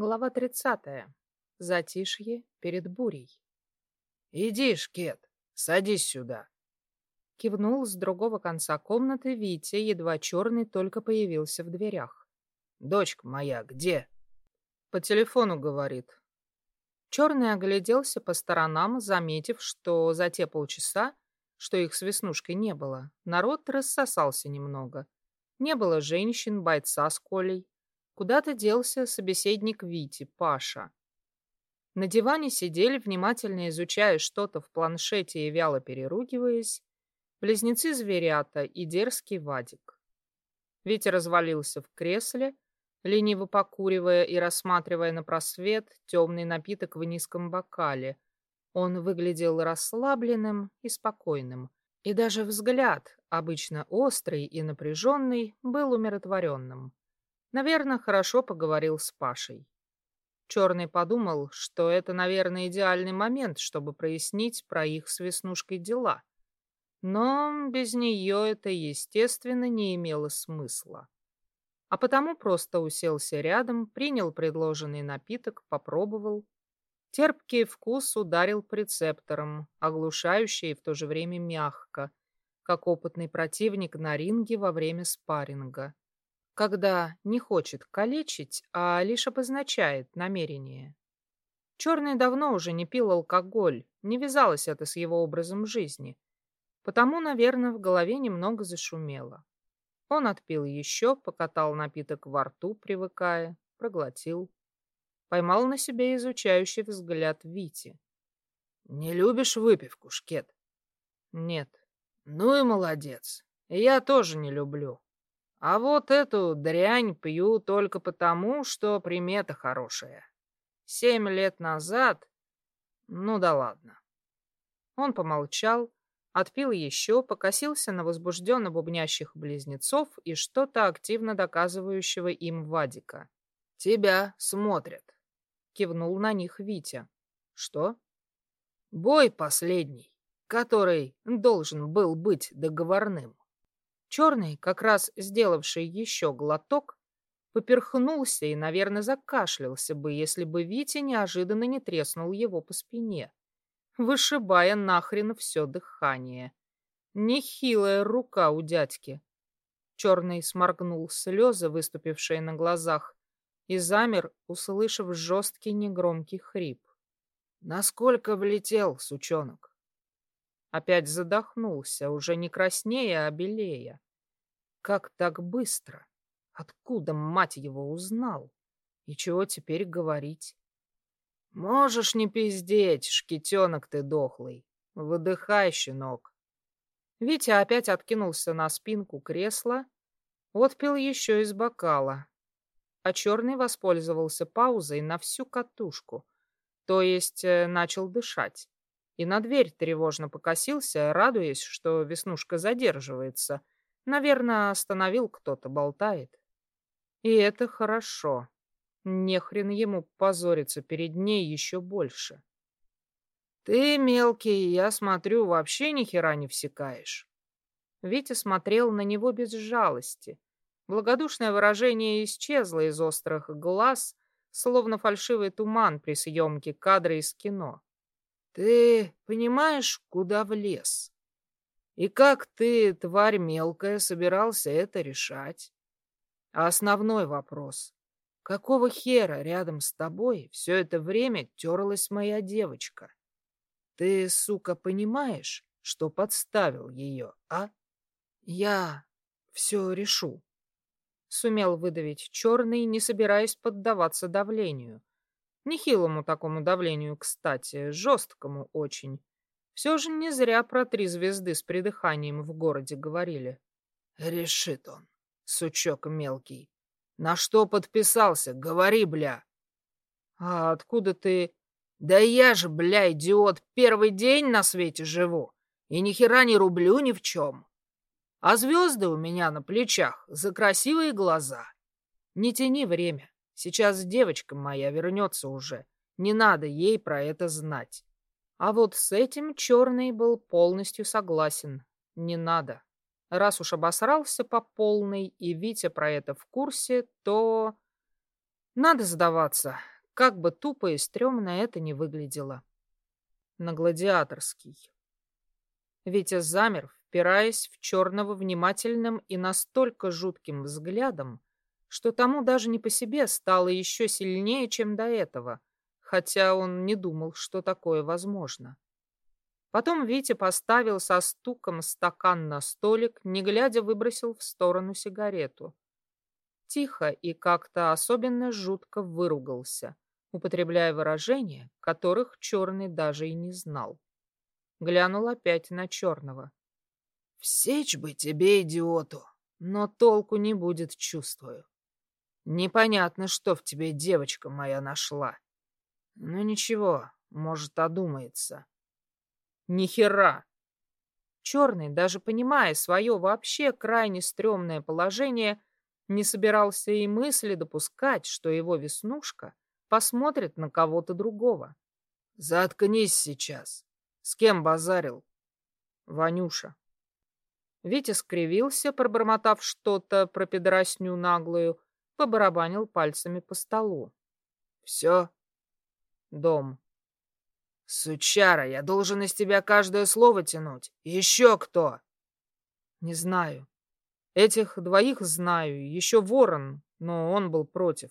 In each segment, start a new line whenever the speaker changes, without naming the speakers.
Глава 30. Затишье перед бурей.
«Иди, Шкет, садись сюда!»
Кивнул с другого конца комнаты Витя, едва черный только появился в дверях.
«Дочка моя где?»
«По телефону, — говорит». Черный огляделся по сторонам, заметив, что за те полчаса, что их с Веснушкой не было, народ рассосался немного. Не было женщин, бойца с Колей, Куда-то делся собеседник Вити, Паша. На диване сидели, внимательно изучая что-то в планшете и вяло переругиваясь, близнецы-зверята и дерзкий Вадик. Витя развалился в кресле, лениво покуривая и рассматривая на просвет темный напиток в низком бокале. Он выглядел расслабленным и спокойным, и даже взгляд, обычно острый и напряженный, был умиротворенным. Наверное, хорошо поговорил с Пашей. Черный подумал, что это, наверное, идеальный момент, чтобы прояснить про их с Веснушкой дела. Но без нее это, естественно, не имело смысла. А потому просто уселся рядом, принял предложенный напиток, попробовал. Терпкий вкус ударил по рецепторам, оглушающий и в то же время мягко, как опытный противник на ринге во время спарринга когда не хочет калечить, а лишь обозначает намерение. Черный давно уже не пил алкоголь, не вязалось это с его образом жизни, потому, наверное, в голове немного зашумело. Он отпил еще, покатал напиток во рту, привыкая, проглотил. Поймал на себе изучающий взгляд Вити.
«Не любишь выпивку, Шкет?»
«Нет».
«Ну и молодец. Я тоже не люблю. А вот эту дрянь пью только потому, что примета хорошая. Семь лет назад... Ну да ладно.
Он помолчал, отпил еще, покосился на возбужденно бубнящих близнецов и что-то активно доказывающего им Вадика.
«Тебя смотрят», —
кивнул на них Витя.
«Что?» «Бой последний, который должен был быть договорным.
Черный, как раз сделавший еще глоток, поперхнулся и, наверное, закашлялся бы, если бы Витя неожиданно не треснул его по спине, вышибая нахрен все дыхание. Нехилая рука у дядьки. Черный сморгнул слезы, выступившие на глазах, и замер, услышав жесткий негромкий хрип.
«Насколько влетел, сучонок?»
Опять задохнулся, уже не краснея, а белея. Как так быстро? Откуда, мать его, узнал? И чего теперь говорить?
Можешь не пиздеть, шкитенок ты дохлый. Выдыхай, щенок.
Витя опять откинулся на спинку кресла, отпил еще из бокала, а черный воспользовался паузой на всю катушку, то есть э, начал дышать и на дверь тревожно покосился, радуясь, что Веснушка задерживается. Наверное, остановил кто-то, болтает. И это хорошо. Нехрен ему позориться перед ней еще больше.
Ты, мелкий, я смотрю, вообще ни хера не всекаешь.
Витя смотрел на него без жалости. Благодушное выражение исчезло из острых глаз, словно фальшивый туман при съемке кадра из кино.
Ты понимаешь, куда влез? И как ты, тварь мелкая, собирался это решать? А основной вопрос. Какого хера рядом с тобой все это время терлась моя девочка? Ты, сука, понимаешь, что подставил ее, а? Я все решу.
Сумел выдавить черный, не собираясь поддаваться давлению. Нехилому такому давлению, кстати, жесткому очень. Все же не зря про три звезды с придыханием в городе говорили.
Решит он, сучок мелкий. На что подписался? Говори, бля.
А откуда ты...
Да я же, бля, идиот, первый день на свете живу. И ни хера не рублю ни в чем. А звезды у меня на плечах за красивые глаза. Не тяни время. Сейчас девочка моя вернется уже. Не надо ей про это знать.
А вот с этим Черный был полностью согласен. Не надо. Раз уж обосрался по полной, и Витя про это в курсе, то... Надо сдаваться, как бы тупо и стрёмно это не выглядело. На гладиаторский. Витя замер, впираясь в черного внимательным и настолько жутким взглядом, что тому даже не по себе стало еще сильнее, чем до этого, хотя он не думал, что такое возможно. Потом Витя поставил со стуком стакан на столик, не глядя выбросил в сторону сигарету. Тихо и как-то особенно жутко выругался, употребляя выражения, которых черный даже и не знал. Глянул опять на черного. «Всечь бы тебе, идиоту, но толку не будет, чувствую. Непонятно, что в тебе девочка моя нашла. Ну ничего, может, одумается». Ни хера. Черный, даже понимая свое вообще крайне стрёмное положение, не собирался и мысли допускать, что его веснушка посмотрит на кого-то другого. «Заткнись сейчас. С кем базарил?» «Ванюша». Витя скривился, пробормотав что-то про пидорасню наглую, побарабанил пальцами по столу. «Все?» «Дом». «Сучара, я должен из тебя каждое слово тянуть. Еще кто?» «Не знаю. Этих двоих знаю. Еще ворон, но он был против».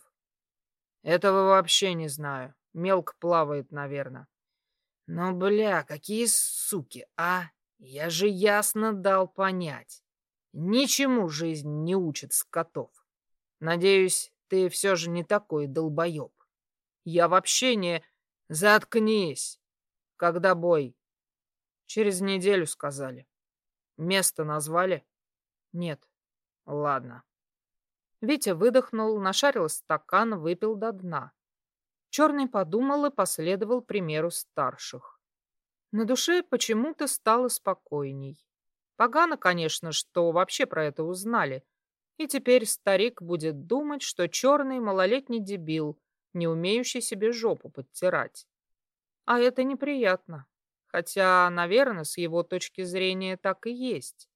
«Этого вообще не знаю. Мелко плавает, наверное». «Ну, бля, какие суки, а? Я же ясно дал понять. Ничему жизнь не учит скотов. Надеюсь, ты все же не такой долбоеб. Я вообще не... Заткнись!» Когда бой? Через неделю сказали. Место назвали? Нет. Ладно. Витя выдохнул, нашарил стакан, выпил до дна. Черный подумал и последовал примеру старших. На душе почему-то стало спокойней. Погано, конечно, что вообще про это узнали. И теперь старик будет думать, что черный малолетний дебил, не умеющий себе жопу подтирать. А это неприятно. Хотя, наверное, с его точки зрения так и есть.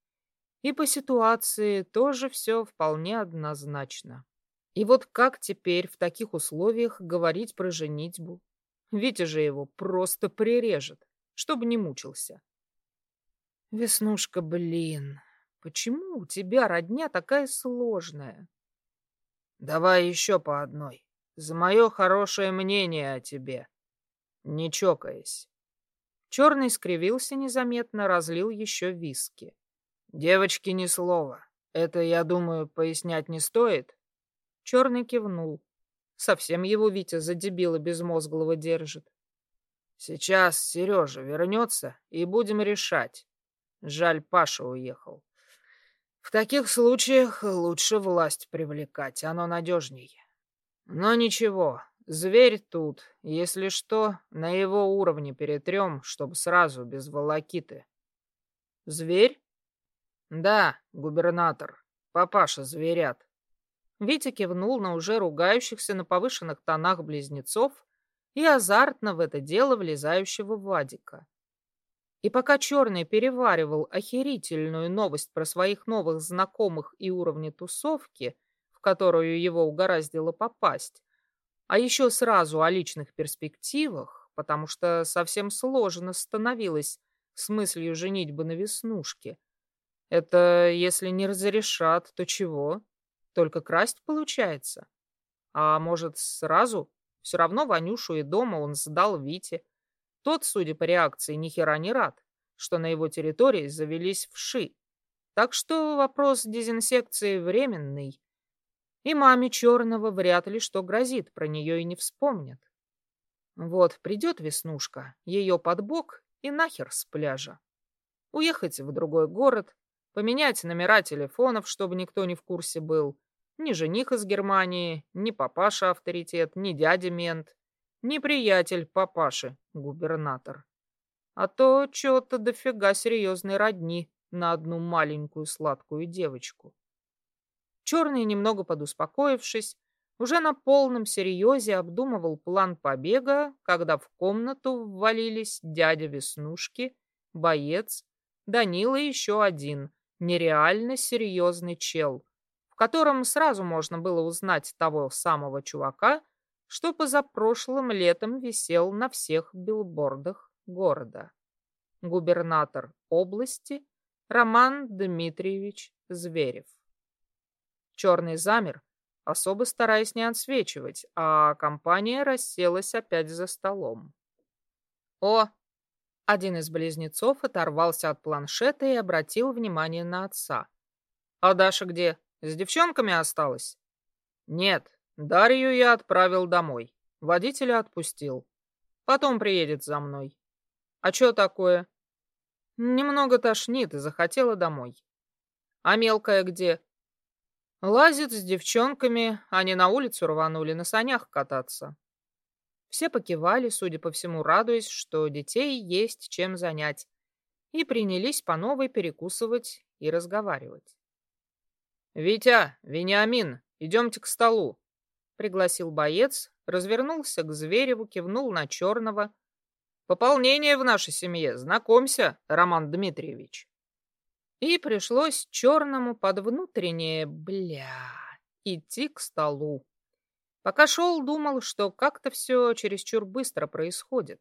И по ситуации тоже все вполне однозначно. И вот как теперь в таких условиях говорить про женитьбу? Витя же его просто прирежет, чтобы не мучился. Веснушка, блин, почему у тебя родня такая сложная? Давай еще по одной. За мое хорошее мнение о тебе не чокаясь. Черный скривился незаметно, разлил еще виски. «Девочки, ни слова. Это, я думаю, пояснять не стоит?» Черный кивнул. Совсем его Витя за дебила безмозглого держит. «Сейчас Сережа вернется, и будем решать. Жаль, Паша уехал. В таких случаях лучше власть привлекать, оно надежней. Но ничего, Зверь тут, если что, на его уровне перетрем, чтобы сразу без волокиты. Зверь? Да, губернатор. Папаша зверят. Витя кивнул на уже ругающихся на повышенных тонах близнецов и азартно в это дело влезающего Вадика. И пока Черный переваривал охерительную новость про своих новых знакомых и уровни тусовки, в которую его угораздило попасть, а еще сразу о личных перспективах, потому что совсем сложно становилось с мыслью женитьбы на Веснушке. Это если не разрешат, то чего? Только красть получается. А может, сразу? Все равно Ванюшу и дома он сдал Вите. Тот, судя по реакции, ни хера не рад, что на его территории завелись вши. Так что вопрос дезинсекции временный, и маме Черного вряд ли что грозит, про нее и не вспомнят. Вот придет Веснушка, ее под бок и нахер с пляжа. Уехать в другой город, поменять номера телефонов, чтобы никто не в курсе был. Ни жених из Германии, ни папаша авторитет, ни дядя мент, ни приятель папаши, губернатор. А то что-то дофига серьезной родни на одну маленькую сладкую девочку. Черный, немного подуспокоившись, уже на полном серьезе обдумывал план побега, когда в комнату ввалились дядя Веснушки, боец, Данила еще один, нереально серьезный чел, в котором сразу можно было узнать того самого чувака, что позапрошлым летом висел на всех билбордах города. Губернатор области Роман Дмитриевич Зверев. Черный замер, особо стараясь не отсвечивать, а компания расселась опять за столом. «О!» Один из близнецов оторвался от планшета и обратил внимание на отца. «А Даша где? С девчонками осталась?» «Нет, Дарью я отправил домой. Водителя отпустил. Потом приедет за мной. А что такое?» «Немного тошнит и захотела домой». «А мелкая где?» Лазит с девчонками, они на улицу рванули на санях кататься. Все покивали, судя по всему, радуясь, что детей есть чем занять, и принялись по новой перекусывать и разговаривать. «Витя, Вениамин, идемте к столу», — пригласил боец, развернулся к Звереву, кивнул на Черного. «Пополнение в нашей семье, знакомься, Роман Дмитриевич». И пришлось черному под внутреннее «бля» идти к столу. Пока шел, думал, что как-то все чересчур быстро происходит.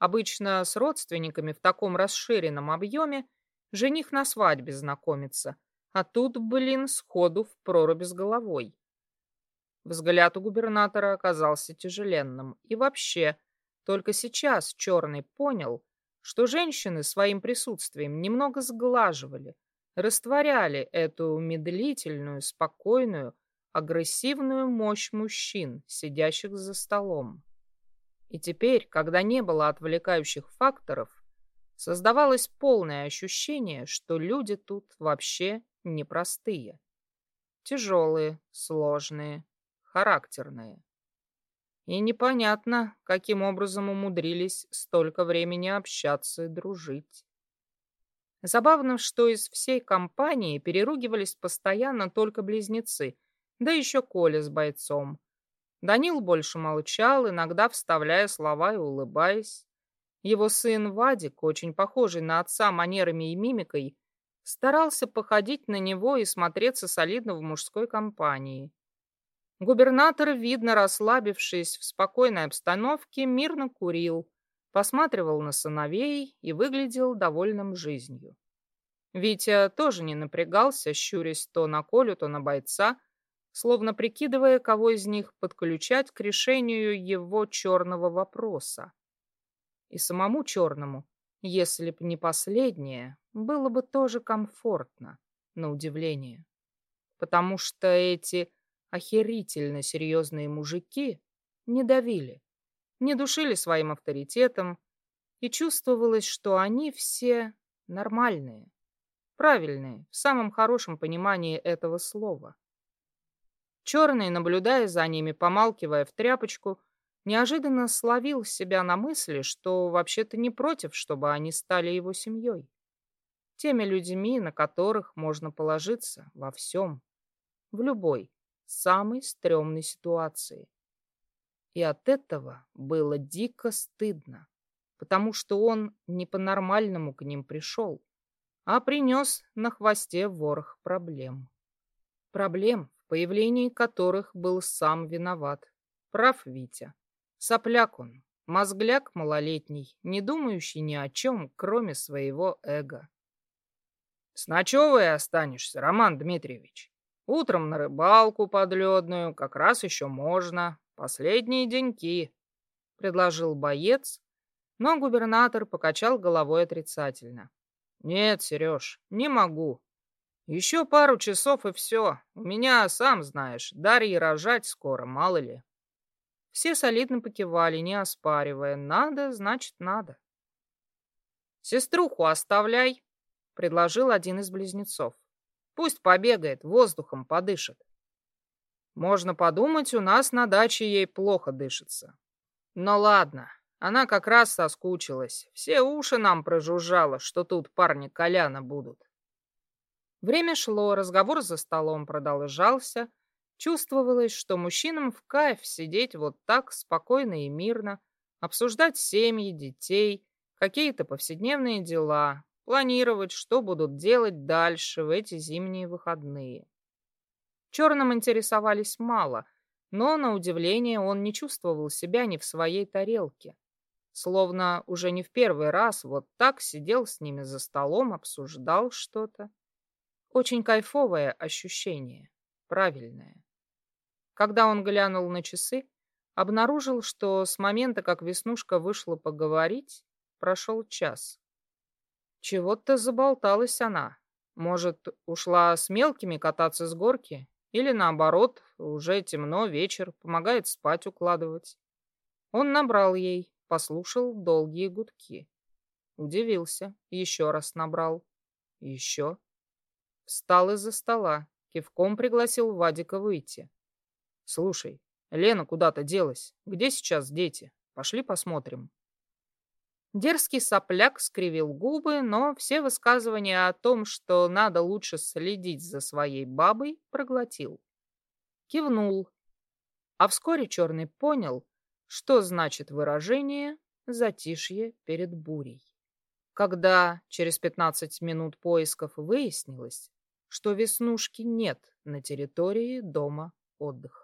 Обычно с родственниками в таком расширенном объеме жених на свадьбе знакомится, а тут, блин, сходу в проруби с головой. Взгляд у губернатора оказался тяжеленным. И вообще, только сейчас Черный понял, что женщины своим присутствием немного сглаживали, растворяли эту медлительную, спокойную, агрессивную мощь мужчин, сидящих за столом. И теперь, когда не было отвлекающих факторов, создавалось полное ощущение, что люди тут вообще непростые. Тяжелые, сложные, характерные. И непонятно, каким образом умудрились столько времени общаться и дружить. Забавно, что из всей компании переругивались постоянно только близнецы, да еще Коля с бойцом. Данил больше молчал, иногда вставляя слова и улыбаясь. Его сын Вадик, очень похожий на отца манерами и мимикой, старался походить на него и смотреться солидно в мужской компании. Губернатор, видно расслабившись в спокойной обстановке, мирно курил, посматривал на сыновей и выглядел довольным жизнью. Витя тоже не напрягался, щурясь то на Колю, то на бойца, словно прикидывая, кого из них подключать к решению его черного вопроса. И самому черному, если б не последнее, было бы тоже комфортно, на удивление. Потому что эти охерительно серьезные мужики не давили, не душили своим авторитетом, и чувствовалось, что они все нормальные, правильные, в самом хорошем понимании этого слова. Черный, наблюдая за ними, помалкивая в тряпочку, неожиданно словил себя на мысли, что вообще-то не против, чтобы они стали его семьей. Теми людьми, на которых можно положиться во всем, в любой, самой стрёмной ситуации. И от этого было дико стыдно, потому что он не по-нормальному к ним пришел, а принес на хвосте ворох проблем. Проблем, в появлении которых был сам виноват. Прав Витя. Сопляк он, мозгляк малолетний, не думающий ни о чем, кроме своего эго. «С ночевой останешься, Роман Дмитриевич?» Утром на рыбалку подледную как раз еще можно. Последние деньки, — предложил боец, но губернатор покачал головой отрицательно. Нет, Сереж, не могу. Еще пару часов и все. У меня, сам знаешь, Дарьи рожать скоро, мало ли. Все солидно покивали, не оспаривая. Надо, значит, надо. «Сеструху оставляй», — предложил один из близнецов. Пусть побегает, воздухом подышит. Можно подумать, у нас на даче ей плохо дышится. Но ладно, она как раз соскучилась. Все уши нам прожужжало, что тут парни Коляна будут. Время шло, разговор за столом продолжался. Чувствовалось, что мужчинам в кайф сидеть вот так спокойно и мирно, обсуждать семьи, детей, какие-то повседневные дела, планировать, что будут делать дальше в эти зимние выходные. Черным интересовались мало, но, на удивление, он не чувствовал себя ни в своей тарелке. Словно уже не в первый раз вот так сидел с ними за столом, обсуждал что-то. Очень кайфовое ощущение, правильное. Когда он глянул на часы, обнаружил, что с момента, как Веснушка вышла поговорить, прошел час. Чего-то заболталась она. Может, ушла с мелкими кататься с горки? Или наоборот, уже темно, вечер, помогает спать укладывать. Он набрал ей, послушал долгие гудки. Удивился, еще раз набрал. Еще. Встал из-за стола, кивком пригласил Вадика выйти. «Слушай, Лена куда-то делась. Где сейчас дети? Пошли посмотрим». Дерзкий сопляк скривил губы, но все высказывания о том, что надо лучше следить за своей бабой, проглотил. Кивнул. А вскоре Черный понял, что значит выражение «затишье перед бурей». Когда через 15 минут поисков выяснилось, что Веснушки нет на территории дома отдыха.